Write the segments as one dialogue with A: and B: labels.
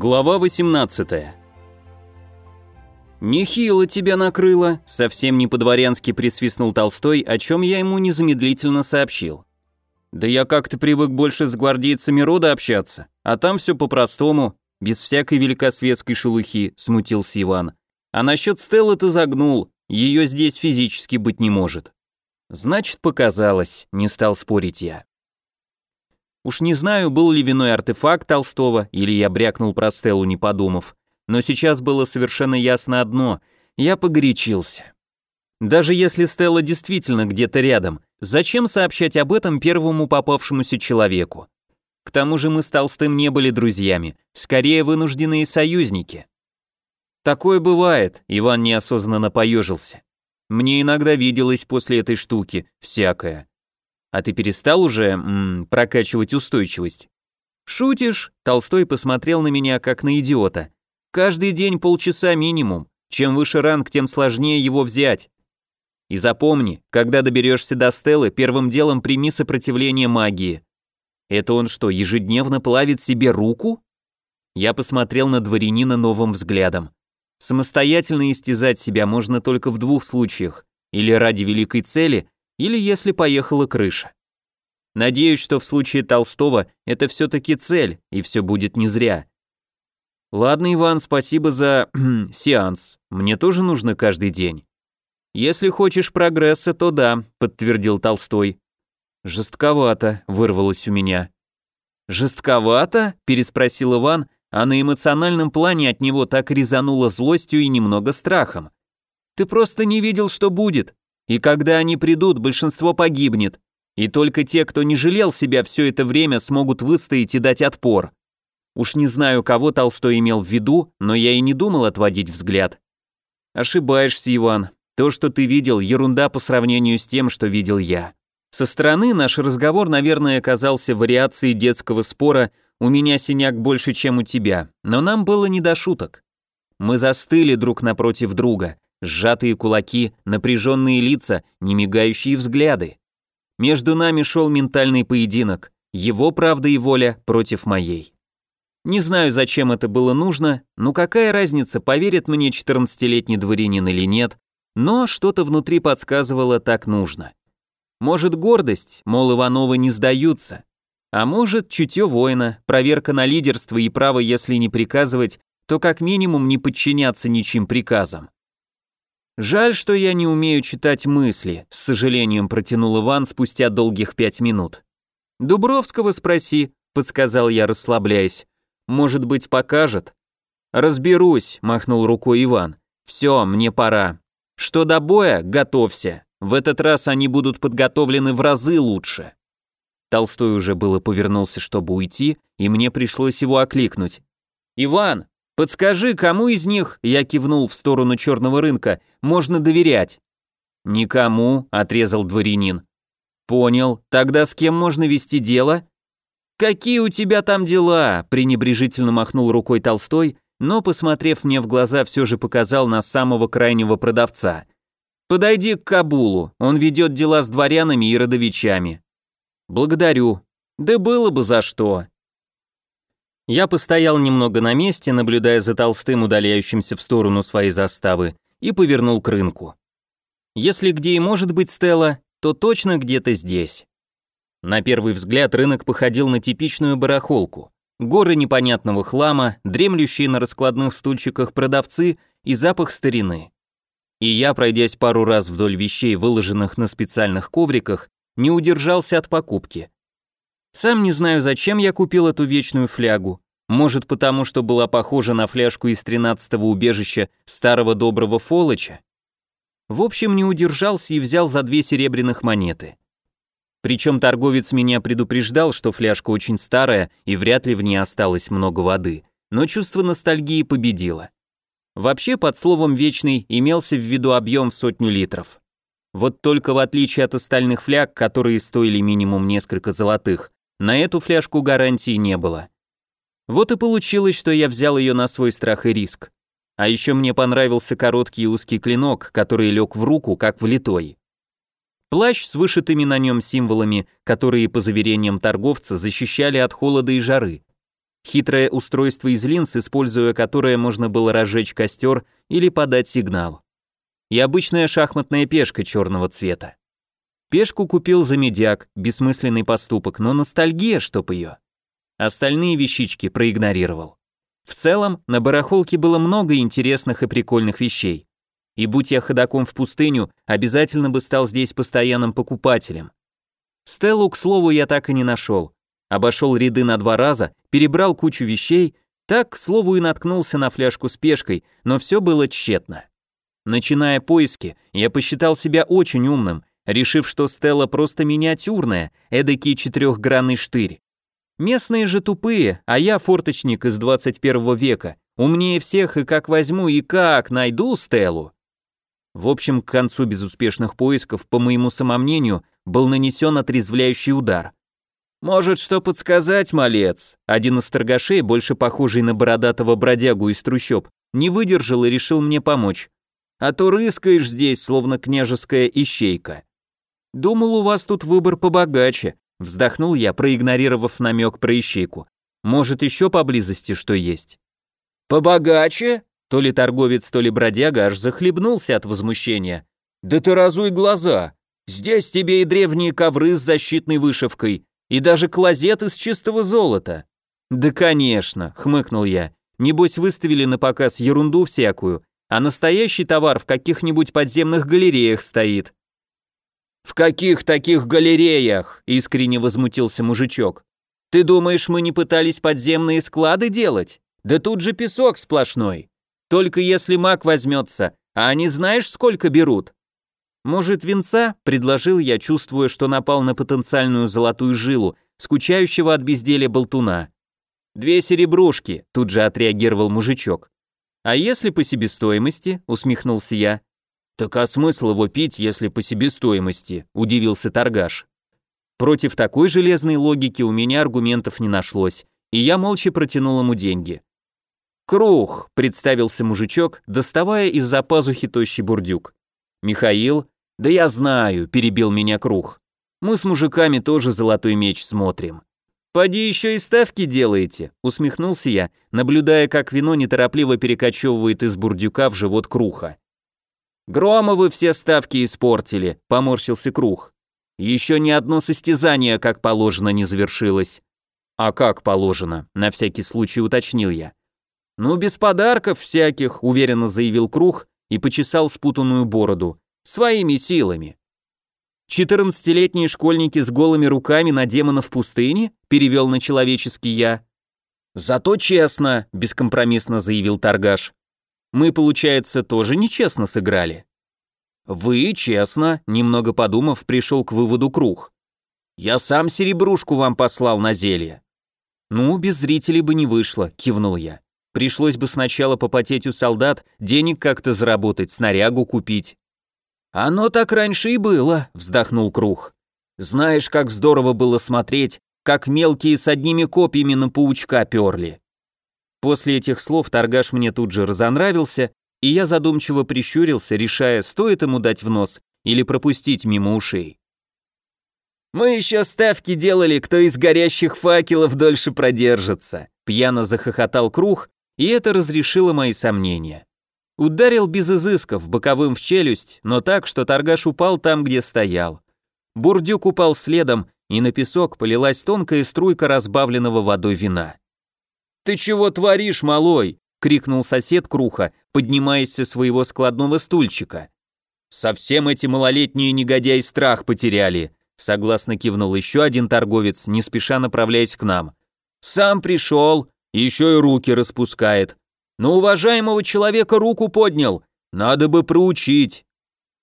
A: Глава 18 «Нехило тебя накрыло», — совсем не по-дворянски присвистнул Толстой, о чем я ему незамедлительно сообщил. «Да я как-то привык больше с гвардейцами рода общаться, а там все по-простому, без всякой великосветской шелухи», — смутился Иван. «А насчет Стеллы ты загнул, ее здесь физически быть не может». «Значит, показалось», — не стал спорить я. Уж не знаю, был ли виной артефакт Толстого, или я брякнул про Стеллу, не подумав, но сейчас было совершенно ясно одно — я погорячился. Даже если Стелла действительно где-то рядом, зачем сообщать об этом первому попавшемуся человеку? К тому же мы с Толстым не были друзьями, скорее вынужденные союзники. Такое бывает, Иван неосознанно поежился. Мне иногда виделось после этой штуки всякое. А ты перестал уже м, прокачивать устойчивость? Шутишь? Толстой посмотрел на меня как на идиота. Каждый день полчаса минимум. Чем выше ранг, тем сложнее его взять. И запомни, когда доберешься до Стеллы, первым делом прими сопротивление магии. Это он что, ежедневно плавит себе руку? Я посмотрел на дворянина новым взглядом. Самостоятельно истязать себя можно только в двух случаях. Или ради великой цели, или если поехала крыша. Надеюсь, что в случае Толстого это все-таки цель, и все будет не зря. Ладно, Иван, спасибо за сеанс. Мне тоже нужно каждый день. Если хочешь прогресса, то да, подтвердил Толстой. Жестковато, вырвалось у меня. Жестковато? переспросил Иван, а на эмоциональном плане от него так резануло злостью и немного страхом. Ты просто не видел, что будет. И когда они придут, большинство погибнет, и только те, кто не жалел себя все это время, смогут выстоять и дать отпор. Уж не знаю, кого Толстой имел в виду, но я и не думал отводить взгляд. Ошибаешься, Иван. То, что ты видел, ерунда по сравнению с тем, что видел я. Со стороны наш разговор, наверное, оказался вариацией детского спора «у меня синяк больше, чем у тебя», но нам было не до шуток. Мы застыли друг напротив друга, Сжатые кулаки, напряженные лица, немигающие взгляды. Между нами шел ментальный поединок, его правда и воля против моей. Не знаю, зачем это было нужно, но какая разница, поверит мне 14-летний дворянин или нет, но что-то внутри подсказывало так нужно. Может гордость, мол, Ивановы не сдаются, а может чутье воина, проверка на лидерство и право, если не приказывать, то как минимум не подчиняться ничьим приказам. «Жаль, что я не умею читать мысли», — с сожалением протянул Иван спустя долгих пять минут. «Дубровского спроси», — подсказал я, расслабляясь. «Может быть, покажет?» «Разберусь», — махнул рукой Иван. «Все, мне пора. Что до боя, готовься. В этот раз они будут подготовлены в разы лучше». Толстой уже было повернулся, чтобы уйти, и мне пришлось его окликнуть. «Иван, Подскажи, кому из них, я кивнул в сторону черного рынка, можно доверять? Никому, отрезал дворянин. Понял, тогда с кем можно вести дело? Какие у тебя там дела? пренебрежительно махнул рукой Толстой, но, посмотрев мне в глаза, все же показал на самого крайнего продавца. Подойди к Кабулу, он ведет дела с дворянами и родовичами. Благодарю. Да было бы за что. Я постоял немного на месте, наблюдая за толстым, удаляющимся в сторону своей заставы, и повернул к рынку. Если где и может быть Стелла, то точно где-то здесь. На первый взгляд рынок походил на типичную барахолку. Горы непонятного хлама, дремлющие на раскладных стульчиках продавцы и запах старины. И я, пройдясь пару раз вдоль вещей, выложенных на специальных ковриках, не удержался от покупки. Сам не знаю, зачем я купил эту вечную флягу. Может, потому что была похожа на фляжку из тринадцатого убежища старого доброго Фолоча? В общем, не удержался и взял за две серебряных монеты. Причем торговец меня предупреждал, что фляжка очень старая и вряд ли в ней осталось много воды, но чувство ностальгии победило. Вообще, под словом «вечный» имелся в виду объем в сотню литров. Вот только в отличие от остальных фляг, которые стоили минимум несколько золотых, на эту фляжку гарантии не было. Вот и получилось, что я взял ее на свой страх и риск. А еще мне понравился короткий узкий клинок, который лег в руку, как влитой. Плащ с вышитыми на нем символами, которые, по заверениям торговца, защищали от холода и жары. хитрое устройство из линз, используя которое можно было разжечь костер или подать сигнал. И обычная шахматная пешка черного цвета. Пешку купил за медяк, бессмысленный поступок, но ностальгия, чтоб ее. Остальные вещички проигнорировал. В целом, на барахолке было много интересных и прикольных вещей. И будь я ходаком в пустыню, обязательно бы стал здесь постоянным покупателем. Стеллу, к слову, я так и не нашел. Обошел ряды на два раза, перебрал кучу вещей, так, к слову, и наткнулся на фляжку с пешкой, но все было тщетно. Начиная поиски, я посчитал себя очень умным, решив, что Стелла просто миниатюрная, эдакий четырехгранный штырь. Местные же тупые, а я форточник из 21 века, умнее всех и как возьму и как найду Стеллу. В общем, к концу безуспешных поисков, по моему самомнению, был нанесен отрезвляющий удар. «Может, что подсказать, малец?» Один из торгашей, больше похожий на бородатого бродягу из трущоб, не выдержал и решил мне помочь. «А то рыскаешь здесь, словно княжеская ищейка». «Думал, у вас тут выбор побогаче», — вздохнул я, проигнорировав намек про ищейку. «Может, еще поблизости что есть?» «Побогаче?» То ли торговец, то ли бродяга аж захлебнулся от возмущения. «Да ты разуй глаза! Здесь тебе и древние ковры с защитной вышивкой, и даже клозет из чистого золота». «Да, конечно», — хмыкнул я. «Небось, выставили на показ ерунду всякую, а настоящий товар в каких-нибудь подземных галереях стоит. «В каких таких галереях?» – искренне возмутился мужичок. «Ты думаешь, мы не пытались подземные склады делать? Да тут же песок сплошной. Только если маг возьмется, а они знаешь, сколько берут?» «Может, венца?» – предложил я, чувствуя, что напал на потенциальную золотую жилу, скучающего от безделия болтуна. «Две серебрушки», – тут же отреагировал мужичок. «А если по себестоимости?» – усмехнулся я. «Так а смысл его пить, если по себестоимости?» – удивился торгаш. Против такой железной логики у меня аргументов не нашлось, и я молча протянул ему деньги. «Круг», – представился мужичок, доставая из-за пазухи тощий бурдюк. «Михаил?» «Да я знаю», – перебил меня Круг. «Мы с мужиками тоже золотой меч смотрим». «Поди еще и ставки делаете», – усмехнулся я, наблюдая, как вино неторопливо перекочевывает из бурдюка в живот Круха. «Громовы все ставки испортили», — поморщился Круг. «Еще ни одно состязание, как положено, не завершилось». «А как положено?» — на всякий случай уточнил я. «Ну, без подарков всяких», — уверенно заявил Круг и почесал спутанную бороду. «Своими силами». «Четырнадцатилетние школьники с голыми руками на демона в пустыне?» — перевел на человеческий я. «Зато честно», — бескомпромиссно заявил торгаш. Мы, получается, тоже нечестно сыграли. Вы честно, немного подумав, пришел к выводу Круг. Я сам серебрушку вам послал на зелье. Ну, без зрителей бы не вышло, кивнул я. Пришлось бы сначала попотеть у солдат, денег как-то заработать, снарягу купить. Оно так раньше и было, вздохнул Круг. Знаешь, как здорово было смотреть, как мелкие с одними копьями на паучка перли. После этих слов торгаш мне тут же разонравился, и я задумчиво прищурился, решая, стоит ему дать в нос или пропустить мимо ушей. «Мы еще ставки делали, кто из горящих факелов дольше продержится», пьяно захохотал Круг, и это разрешило мои сомнения. Ударил без изысков, боковым в челюсть, но так, что торгаш упал там, где стоял. Бурдюк упал следом, и на песок полилась тонкая струйка разбавленного водой вина. «Ты чего творишь, малой?» — крикнул сосед Круха, поднимаясь со своего складного стульчика. «Совсем эти малолетние негодяи страх потеряли», — согласно кивнул еще один торговец, не спеша направляясь к нам. «Сам пришел, еще и руки распускает. На уважаемого человека руку поднял, надо бы проучить».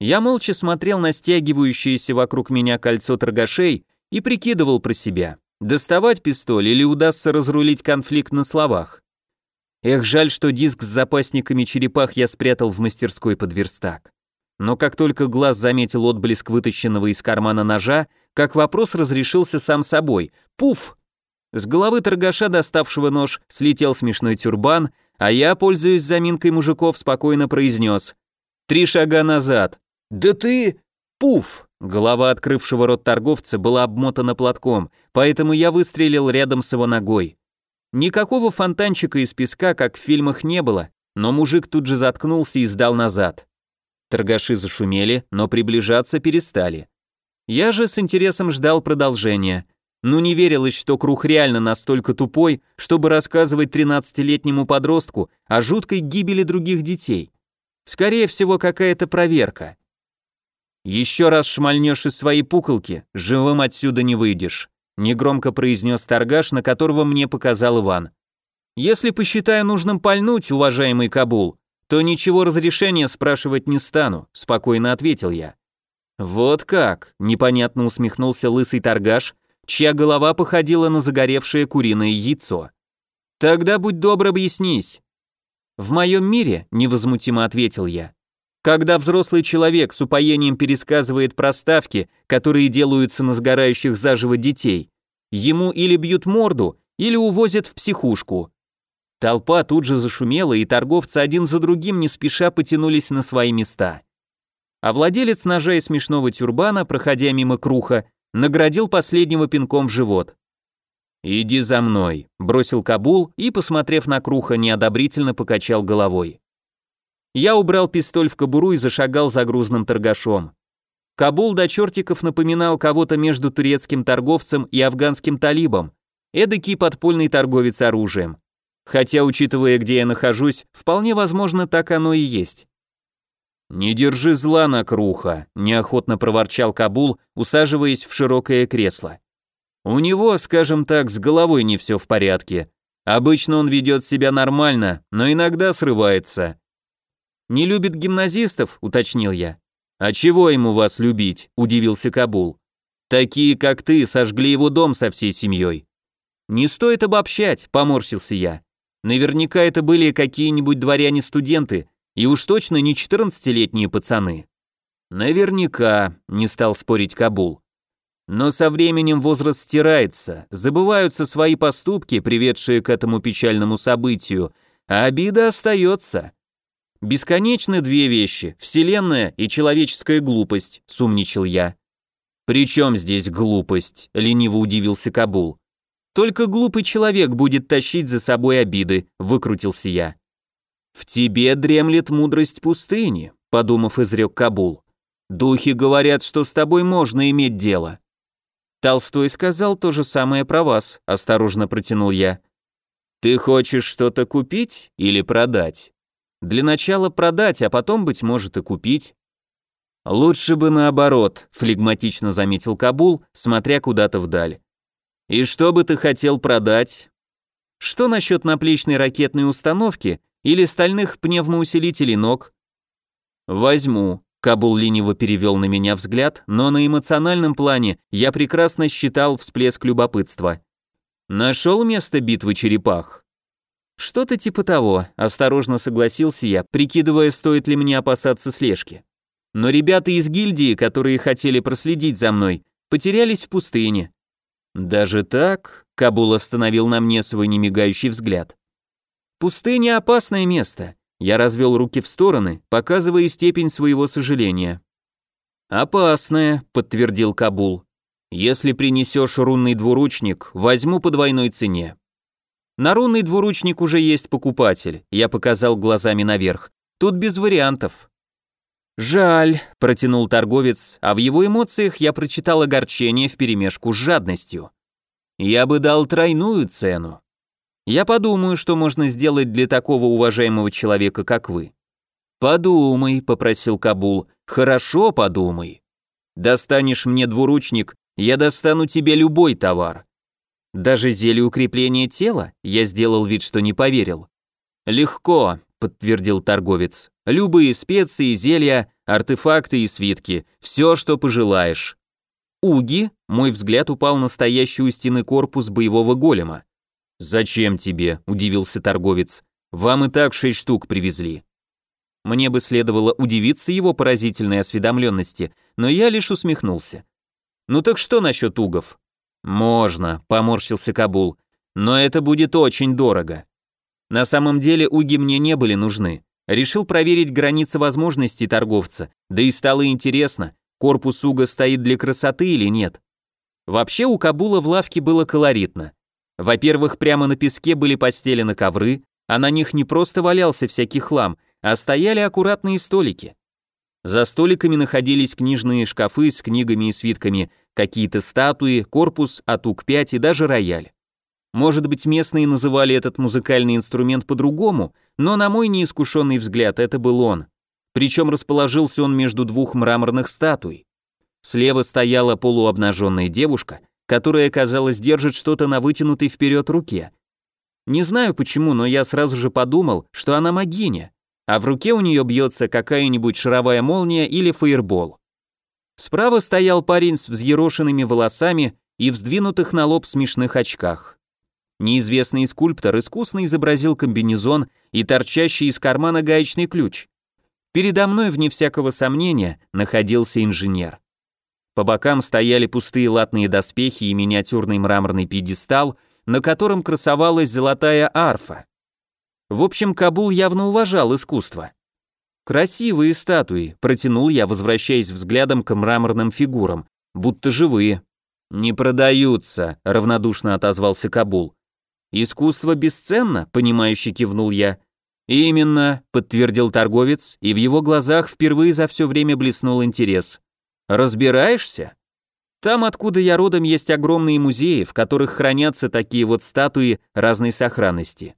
A: Я молча смотрел на стягивающееся вокруг меня кольцо торгашей и прикидывал про себя. Доставать пистоль или удастся разрулить конфликт на словах? Эх, жаль, что диск с запасниками черепах я спрятал в мастерской под верстак. Но как только глаз заметил отблеск вытащенного из кармана ножа, как вопрос разрешился сам собой. Пуф! С головы торгаша, доставшего нож, слетел смешной тюрбан, а я, пользуясь заминкой мужиков, спокойно произнес. «Три шага назад». «Да ты...» Пуф! Голова открывшего рот торговца была обмотана платком, поэтому я выстрелил рядом с его ногой. Никакого фонтанчика из песка, как в фильмах, не было, но мужик тут же заткнулся и сдал назад. Торгаши зашумели, но приближаться перестали. Я же с интересом ждал продолжения. Ну не верилось, что Круг реально настолько тупой, чтобы рассказывать 13-летнему подростку о жуткой гибели других детей. Скорее всего, какая-то проверка. «Еще раз шмальнешь из своей пуколки, живым отсюда не выйдешь», негромко произнес торгаш, на которого мне показал Иван. «Если посчитаю нужным пальнуть, уважаемый Кабул, то ничего разрешения спрашивать не стану», спокойно ответил я. «Вот как?» – непонятно усмехнулся лысый торгаш, чья голова походила на загоревшее куриное яйцо. «Тогда будь добр объяснись». «В моем мире», – невозмутимо ответил я, когда взрослый человек с упоением пересказывает проставки, которые делаются на сгорающих заживо детей, ему или бьют морду, или увозят в психушку. Толпа тут же зашумела, и торговцы один за другим не спеша потянулись на свои места. А владелец ножа и смешного тюрбана, проходя мимо круха, наградил последнего пинком в живот. «Иди за мной», — бросил Кабул и, посмотрев на круха, неодобрительно покачал головой. Я убрал пистоль в кобуру и зашагал за грузным торгашом. Кабул до чертиков напоминал кого-то между турецким торговцем и афганским талибом, эдакий подпольный торговец оружием. Хотя, учитывая, где я нахожусь, вполне возможно, так оно и есть. «Не держи зла на круха», – неохотно проворчал Кабул, усаживаясь в широкое кресло. «У него, скажем так, с головой не все в порядке. Обычно он ведет себя нормально, но иногда срывается. «Не любит гимназистов?» – уточнил я. «А чего ему вас любить?» – удивился Кабул. «Такие, как ты, сожгли его дом со всей семьей». «Не стоит обобщать», – поморщился я. «Наверняка это были какие-нибудь дворяне-студенты, и уж точно не 14-летние пацаны». «Наверняка», – не стал спорить Кабул. Но со временем возраст стирается, забываются свои поступки, приведшие к этому печальному событию, а обида остается. Бесконечны две вещи – вселенная и человеческая глупость, сумничал я. «При чем здесь глупость?» – лениво удивился Кабул. «Только глупый человек будет тащить за собой обиды», – выкрутился я. «В тебе дремлет мудрость пустыни», – подумав, изрек Кабул. «Духи говорят, что с тобой можно иметь дело». Толстой сказал то же самое про вас, осторожно протянул я. Ты хочешь что-то купить или продать? Для начала продать, а потом, быть может, и купить. Лучше бы наоборот, флегматично заметил Кабул, смотря куда-то вдаль. И что бы ты хотел продать? Что насчет наплечной ракетной установки или стальных пневмоусилителей ног? Возьму. Кабул лениво перевел на меня взгляд, но на эмоциональном плане я прекрасно считал всплеск любопытства. Нашел место битвы черепах. Что-то типа того, осторожно согласился я, прикидывая, стоит ли мне опасаться слежки. Но ребята из гильдии, которые хотели проследить за мной, потерялись в пустыне. Даже так, Кабул остановил на мне свой немигающий взгляд. Пустыня опасное место. Я развел руки в стороны, показывая степень своего сожаления. «Опасное», — подтвердил Кабул. «Если принесешь рунный двуручник, возьму по двойной цене. На рунный двуручник уже есть покупатель, я показал глазами наверх. Тут без вариантов. Жаль, протянул торговец, а в его эмоциях я прочитал огорчение вперемешку с жадностью. Я бы дал тройную цену. Я подумаю, что можно сделать для такого уважаемого человека, как вы. Подумай, попросил Кабул. Хорошо подумай. Достанешь мне двуручник, я достану тебе любой товар. Даже зелье укрепления тела? Я сделал вид, что не поверил. Легко, подтвердил торговец. Любые специи, зелья, артефакты и свитки, все, что пожелаешь. Уги, мой взгляд упал на стоящий у стены корпус боевого голема. Зачем тебе? удивился торговец. Вам и так шесть штук привезли. Мне бы следовало удивиться его поразительной осведомленности, но я лишь усмехнулся. Ну так что насчет угов? «Можно», — поморщился Кабул, — «но это будет очень дорого». На самом деле уги мне не были нужны. Решил проверить границы возможностей торговца, да и стало интересно, корпус уга стоит для красоты или нет. Вообще у Кабула в лавке было колоритно. Во-первых, прямо на песке были постелены ковры, а на них не просто валялся всякий хлам, а стояли аккуратные столики. За столиками находились книжные шкафы с книгами и свитками, какие-то статуи, корпус, атук-5 и даже рояль. Может быть, местные называли этот музыкальный инструмент по-другому, но на мой неискушенный взгляд это был он. Причем расположился он между двух мраморных статуй. Слева стояла полуобнаженная девушка, которая, казалось, держит что-то на вытянутой вперед руке. Не знаю почему, но я сразу же подумал, что она магиня, а в руке у нее бьется какая-нибудь шаровая молния или фаербол. Справа стоял парень с взъерошенными волосами и вздвинутых на лоб смешных очках. Неизвестный скульптор искусно изобразил комбинезон и торчащий из кармана гаечный ключ. Передо мной, вне всякого сомнения, находился инженер. По бокам стояли пустые латные доспехи и миниатюрный мраморный пьедестал, на котором красовалась золотая арфа. В общем, Кабул явно уважал искусство. «Красивые статуи», — протянул я, возвращаясь взглядом к мраморным фигурам, будто живые. «Не продаются», — равнодушно отозвался Кабул. «Искусство бесценно», — понимающе кивнул я. «Именно», — подтвердил торговец, и в его глазах впервые за все время блеснул интерес. «Разбираешься?» Там, откуда я родом, есть огромные музеи, в которых хранятся такие вот статуи разной сохранности.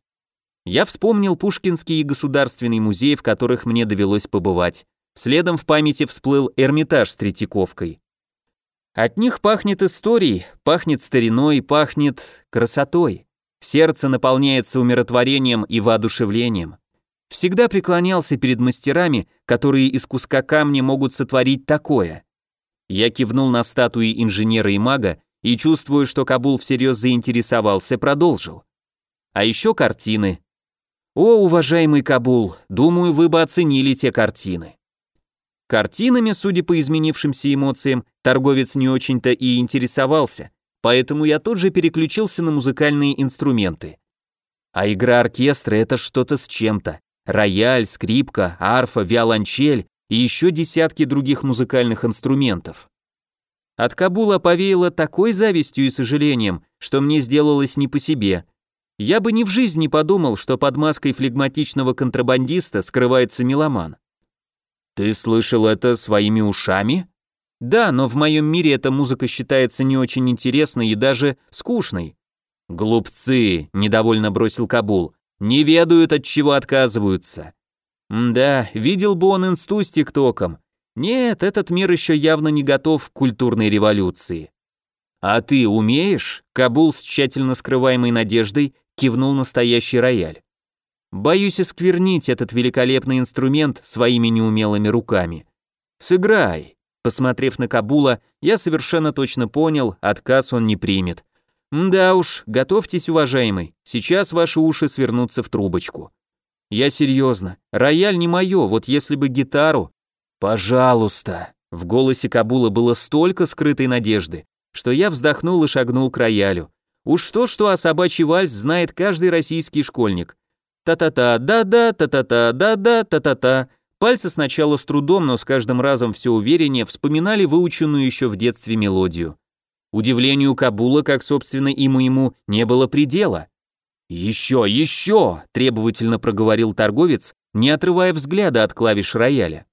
A: Я вспомнил Пушкинский и Государственный музей, в которых мне довелось побывать. Следом в памяти всплыл Эрмитаж с Третьяковкой. От них пахнет историей, пахнет стариной, пахнет красотой. Сердце наполняется умиротворением и воодушевлением. Всегда преклонялся перед мастерами, которые из куска камня могут сотворить такое. Я кивнул на статуи инженера и мага и, чувствуя, что Кабул всерьез заинтересовался, продолжил. А еще картины, о, уважаемый Кабул, думаю, вы бы оценили те картины. Картинами, судя по изменившимся эмоциям, торговец не очень-то и интересовался, поэтому я тут же переключился на музыкальные инструменты. А игра оркестра — это что-то с чем-то. Рояль, скрипка, арфа, виолончель и еще десятки других музыкальных инструментов. От Кабула повеяло такой завистью и сожалением, что мне сделалось не по себе, я бы ни в жизни не подумал, что под маской флегматичного контрабандиста скрывается меломан. Ты слышал это своими ушами? Да, но в моем мире эта музыка считается не очень интересной и даже скучной. Глупцы, недовольно бросил Кабул, не ведают, от чего отказываются. да, видел бы он инсту с тиктоком. Нет, этот мир еще явно не готов к культурной революции. А ты умеешь? Кабул с тщательно скрываемой надеждой кивнул настоящий рояль. Боюсь осквернить этот великолепный инструмент своими неумелыми руками. Сыграй. Посмотрев на Кабула, я совершенно точно понял, отказ он не примет. Да уж, готовьтесь, уважаемый, сейчас ваши уши свернутся в трубочку. Я серьезно, рояль не мое, вот если бы гитару... Пожалуйста. В голосе Кабула было столько скрытой надежды, что я вздохнул и шагнул к роялю. Уж что-что, а собачий вальс знает каждый российский школьник. Та-та-та, да-да, та-та-та, да-да, та-та-та. Пальцы сначала с трудом, но с каждым разом все увереннее вспоминали выученную еще в детстве мелодию. Удивлению Кабула, как, собственно, и моему, не было предела. «Еще, еще!» – требовательно проговорил торговец, не отрывая взгляда от клавиш рояля.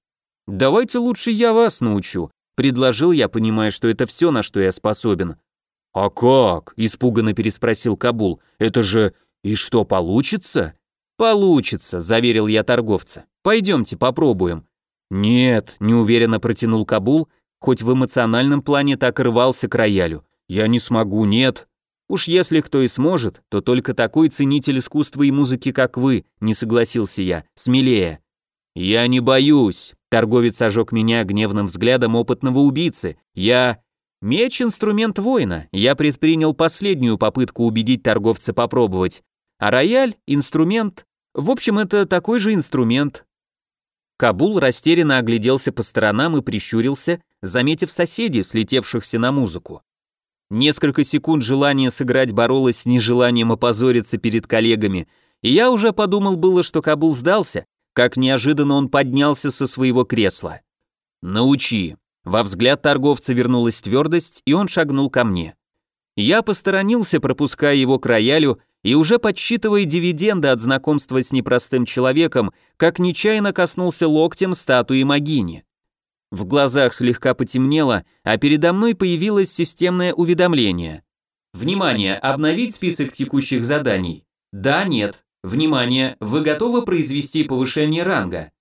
A: «Давайте лучше я вас научу», – предложил я, понимая, что это все, на что я способен. «А как?» – испуганно переспросил Кабул. «Это же... И что, получится?» «Получится», – заверил я торговца. «Пойдемте, попробуем». «Нет», – неуверенно протянул Кабул, хоть в эмоциональном плане так рвался к роялю. «Я не смогу, нет». «Уж если кто и сможет, то только такой ценитель искусства и музыки, как вы», – не согласился я, смелее. «Я не боюсь», – торговец ожег меня гневным взглядом опытного убийцы. «Я...» Меч — инструмент воина, я предпринял последнюю попытку убедить торговца попробовать, а рояль — инструмент, в общем, это такой же инструмент. Кабул растерянно огляделся по сторонам и прищурился, заметив соседей, слетевшихся на музыку. Несколько секунд желание сыграть боролось с нежеланием опозориться перед коллегами, и я уже подумал было, что Кабул сдался, как неожиданно он поднялся со своего кресла. «Научи», во взгляд торговца вернулась твердость, и он шагнул ко мне. Я посторонился, пропуская его к роялю, и уже подсчитывая дивиденды от знакомства с непростым человеком, как нечаянно коснулся локтем статуи Магини. В глазах слегка потемнело, а передо мной появилось системное уведомление. Внимание, обновить список текущих заданий. Да, нет. Внимание, вы готовы произвести повышение ранга?